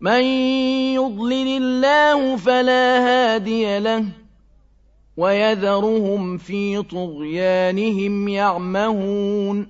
مَن يُضْلِلِ اللَّهُ فَلَا هَادِيَ لَهُ ۚ وَيَذَرُهُمْ فِي طُغْيَانِهِمْ يَعْمَهُونَ